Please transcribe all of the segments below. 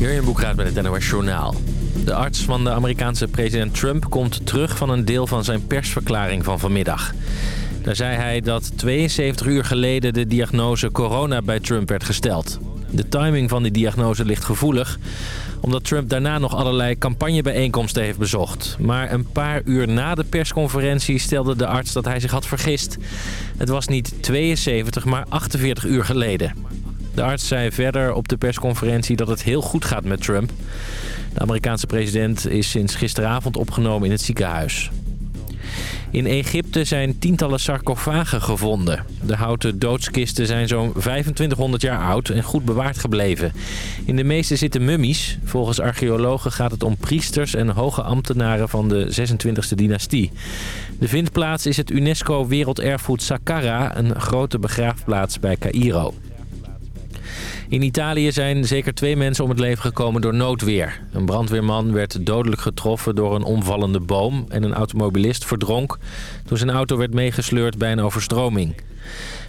Jurjen Boekraat met het NOS Journaal. De arts van de Amerikaanse president Trump komt terug van een deel van zijn persverklaring van vanmiddag. Daar zei hij dat 72 uur geleden de diagnose corona bij Trump werd gesteld. De timing van die diagnose ligt gevoelig, omdat Trump daarna nog allerlei campagnebijeenkomsten heeft bezocht. Maar een paar uur na de persconferentie stelde de arts dat hij zich had vergist. Het was niet 72, maar 48 uur geleden. De arts zei verder op de persconferentie dat het heel goed gaat met Trump. De Amerikaanse president is sinds gisteravond opgenomen in het ziekenhuis. In Egypte zijn tientallen sarcofagen gevonden. De houten doodskisten zijn zo'n 2500 jaar oud en goed bewaard gebleven. In de meeste zitten mummies. Volgens archeologen gaat het om priesters en hoge ambtenaren van de 26e dynastie. De vindplaats is het UNESCO Werelderfgoed Saqqara, een grote begraafplaats bij Cairo. In Italië zijn zeker twee mensen om het leven gekomen door noodweer. Een brandweerman werd dodelijk getroffen door een omvallende boom... en een automobilist verdronk toen zijn auto werd meegesleurd bij een overstroming.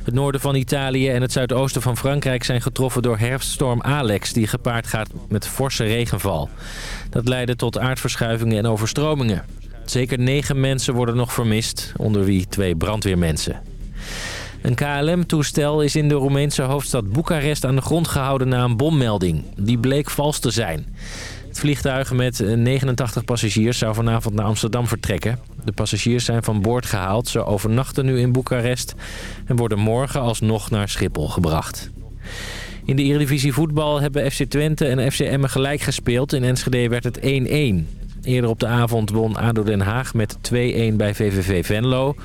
Het noorden van Italië en het zuidoosten van Frankrijk zijn getroffen door herfststorm Alex... die gepaard gaat met forse regenval. Dat leidde tot aardverschuivingen en overstromingen. Zeker negen mensen worden nog vermist, onder wie twee brandweermensen. Een KLM-toestel is in de Roemeense hoofdstad Boekarest aan de grond gehouden na een bommelding. Die bleek vals te zijn. Het vliegtuig met 89 passagiers zou vanavond naar Amsterdam vertrekken. De passagiers zijn van boord gehaald. Ze overnachten nu in Boekarest en worden morgen alsnog naar Schiphol gebracht. In de Eredivisie voetbal hebben FC Twente en FC Emmen gelijk gespeeld. In Enschede werd het 1-1. Eerder op de avond won ADO Den Haag met 2-1 bij VVV Venlo.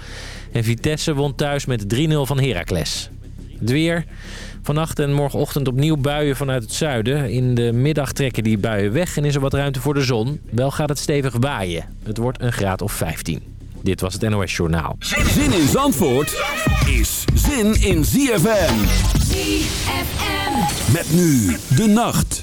En Vitesse won thuis met 3-0 van Heracles. Het weer. Vannacht en morgenochtend opnieuw buien vanuit het zuiden. In de middag trekken die buien weg en is er wat ruimte voor de zon. Wel gaat het stevig waaien. Het wordt een graad of 15. Dit was het NOS Journaal. Zin in Zandvoort is zin in ZFM. ZFM. Met nu de nacht.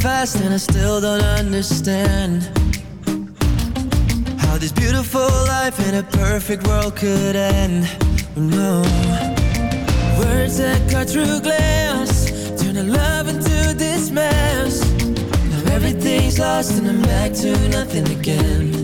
fast and I still don't understand How this beautiful life in a perfect world could end. Oh, no. Words that cut through glass Turn a love into this mess. Now everything's lost and I'm back to nothing again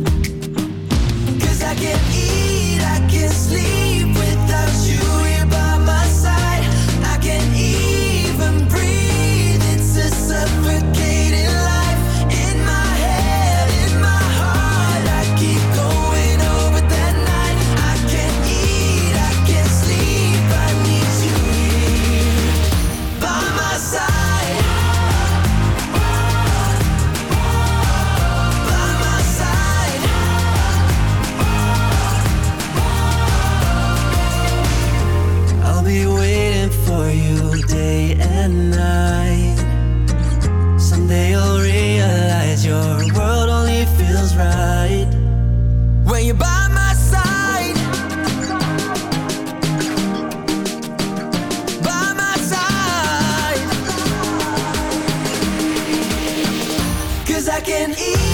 Someday you'll realize your world only feels right when you're by my side. By my side. Cause I can eat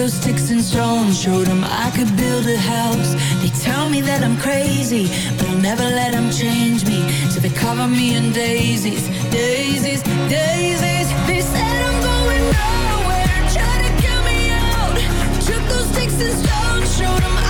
those sticks and stones Showed them I could build a house. They tell me that I'm crazy But I'll never let them change me. So they cover me in daisies Daisies, daisies. They said I'm going nowhere Try to get me out. Took those sticks and stones Showed them I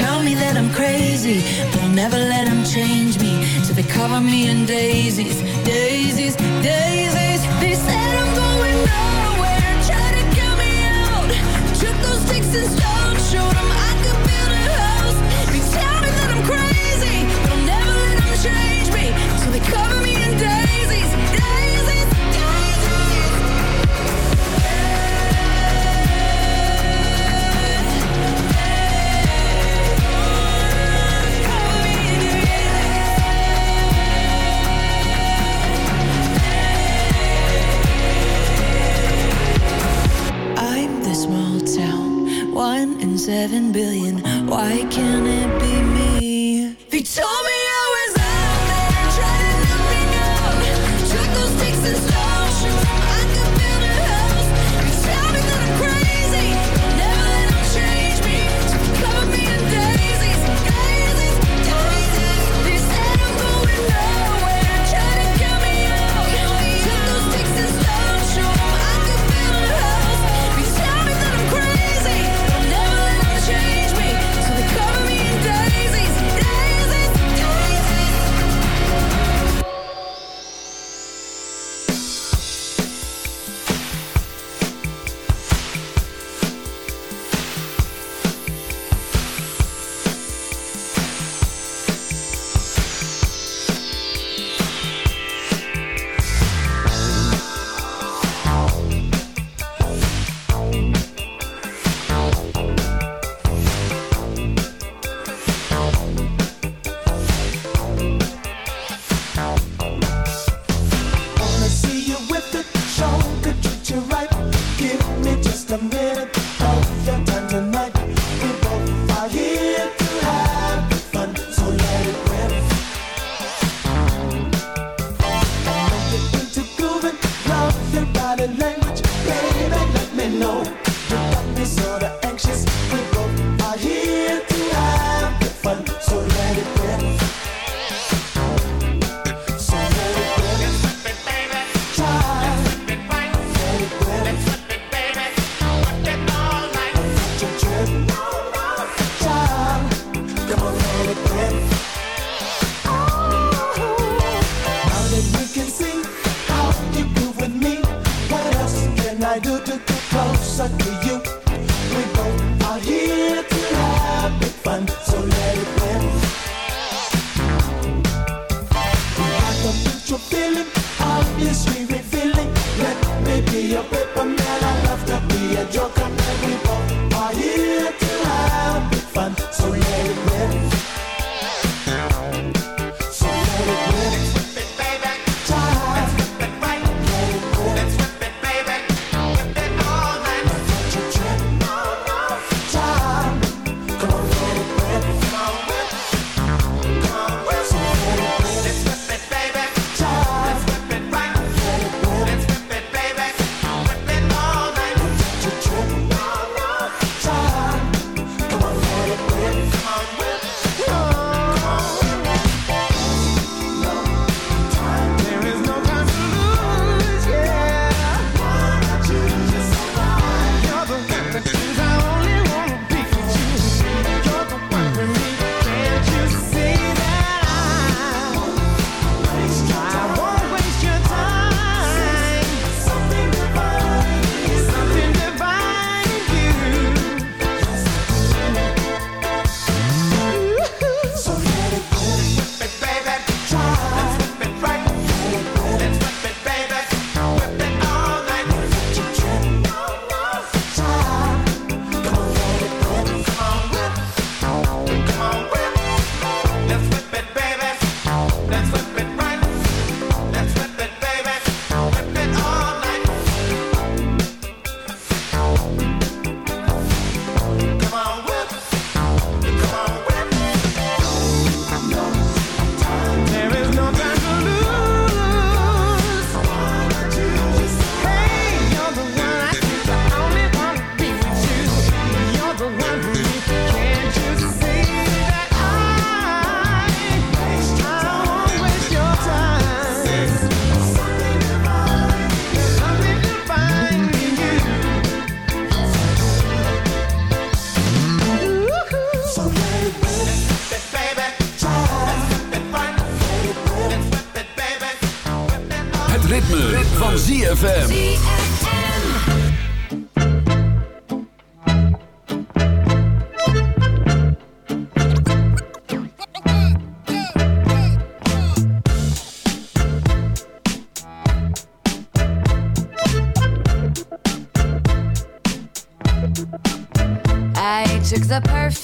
tell me that I'm crazy But never let them change me. So they cover me in daisies, daisies, daisies. They said I'm going nowhere Try to get me out. Took those sticks and stones Showed I could seven billion. Why can't it be?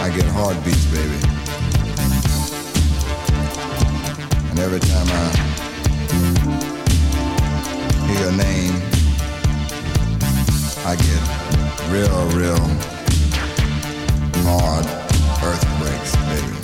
I get heartbeats, baby. And every time I hear your name, I get real, real hard earthquakes, baby.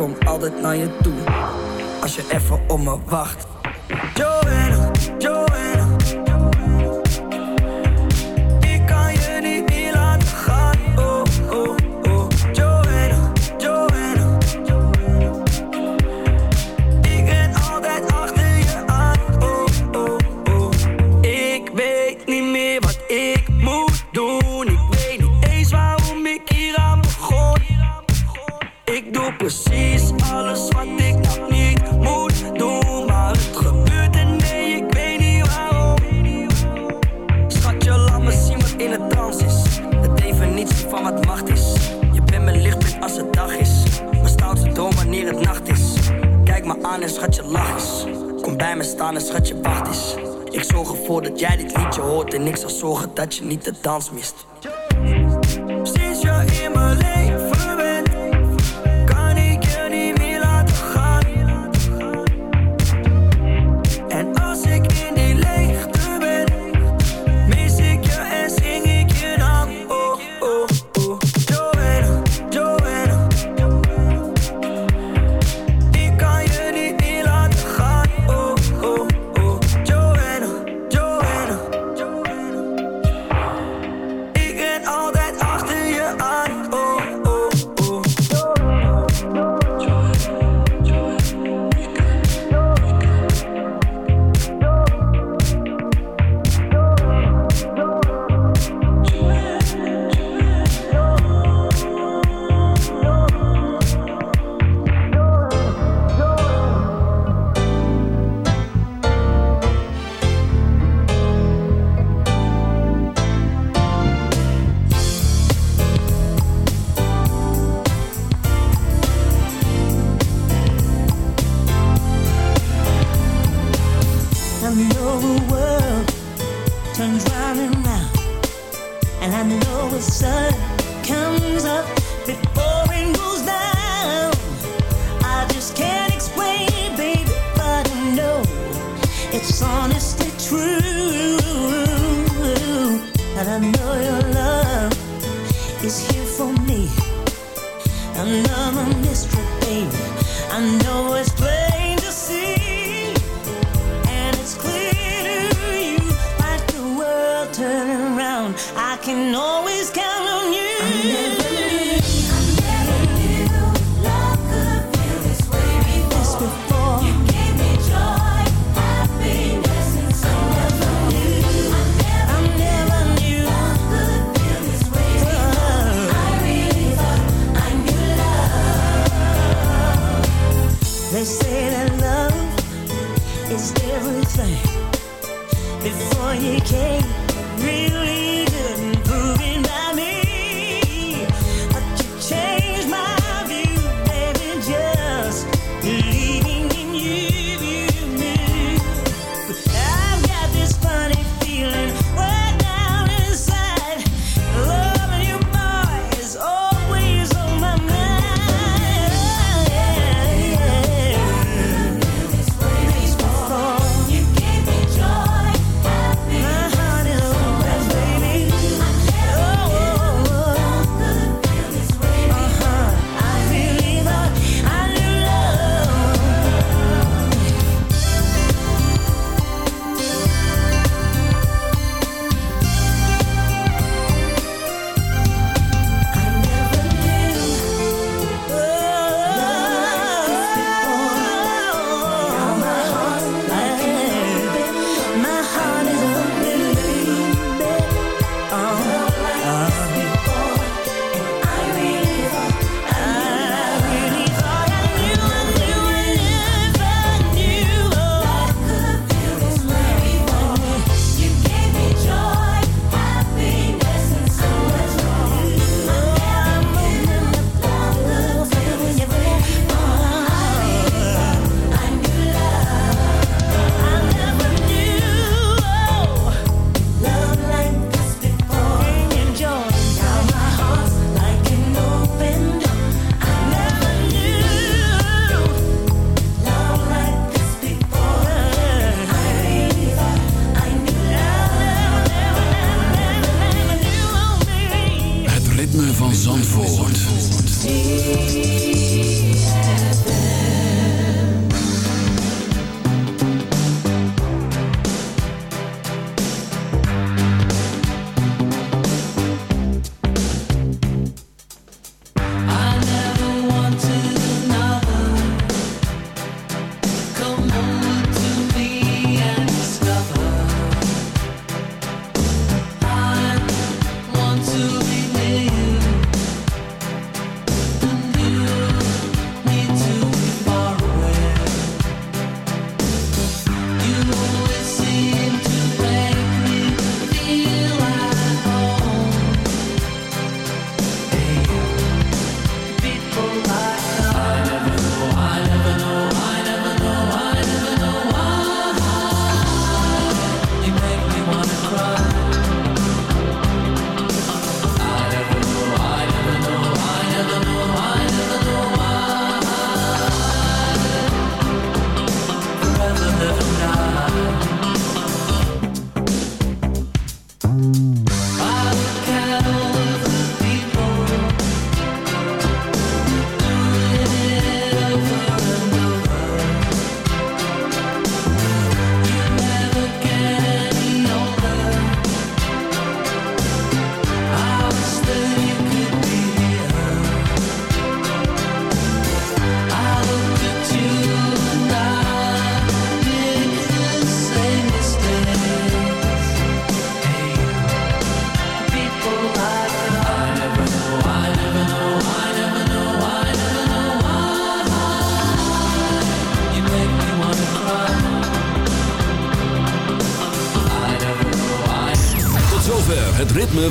kom altijd naar je toe. Als je even op me wacht. dat je niet de dans mist.